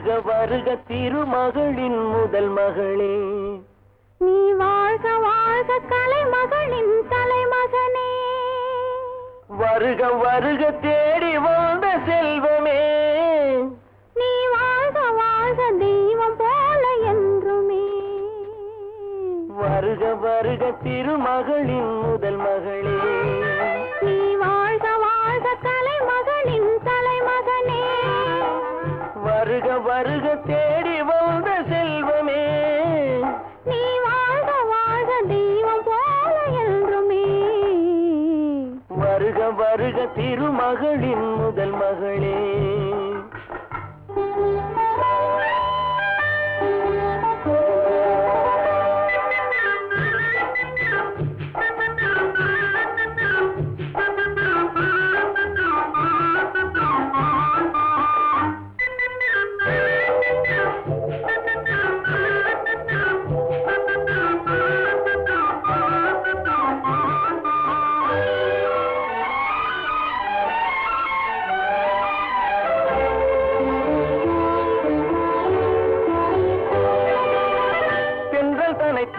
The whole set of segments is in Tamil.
வருக திருமகளின் முதல் மகளே. நீ வாழ்க வாழ்க கலைமகளின் தலைமகனே. வருக வருக தேடி வந்த செல்வமே. நீ வாழ்க வாழ்க தெய்வம் போல என்றுமே. வருக வருக திருமகளின் முதல் மகளே. வருக தேடி வந்த செல்வமே. நீ வாழ்க வாழ்க தெய்வம் போல என்றுமே. வருக வருக திருமகளின் முதல் மகளே.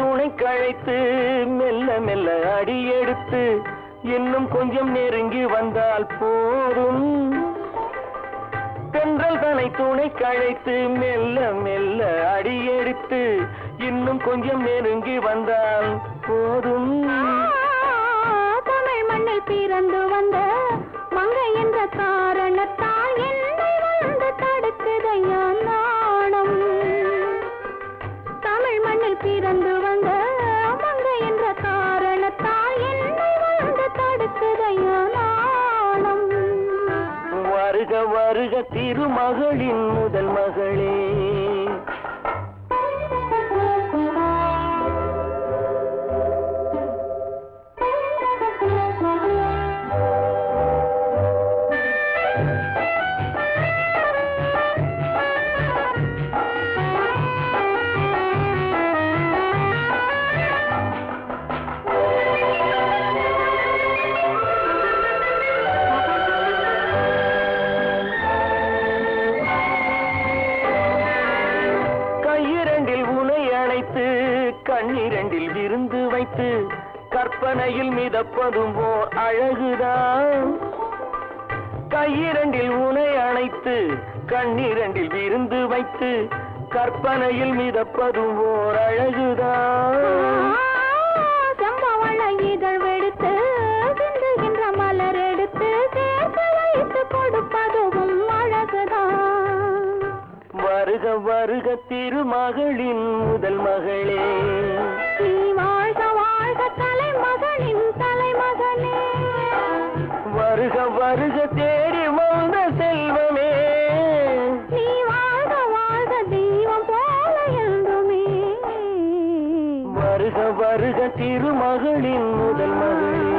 துணை கழைத்து மெல்ல மெல்ல அடியெடுத்து இன்னும் கொஞ்சம் நெருங்கி வந்தால் போதும் தென்றல் தனை துணை கழைத்து மெல்ல மெல்ல அடியெடுத்து இன்னும் கொஞ்சம் நெருங்கி வந்தால் போதும் தமிழ் மண்ணில் பிறந்து வந்த வருக திருமகளின் முதல் மகளே. வைத்து கற்பனையில் மிதப்பதும் ஓர் அழகுதான் கையிரண்டில் உனை அணைத்து கண்ணிரண்டில் விருந்து வைத்து கற்பனையில் மிதப்பதும் ஓர் அழகுதான் வருக வருக திருமகளின் முதல் மகளே. வருக வருக தேடி வந்த செல்வமே. நீ வாழ்க வாழ்க தெய்வம் போல என்றுமே. வருக வருக திருமகளின் முதல் மகளே.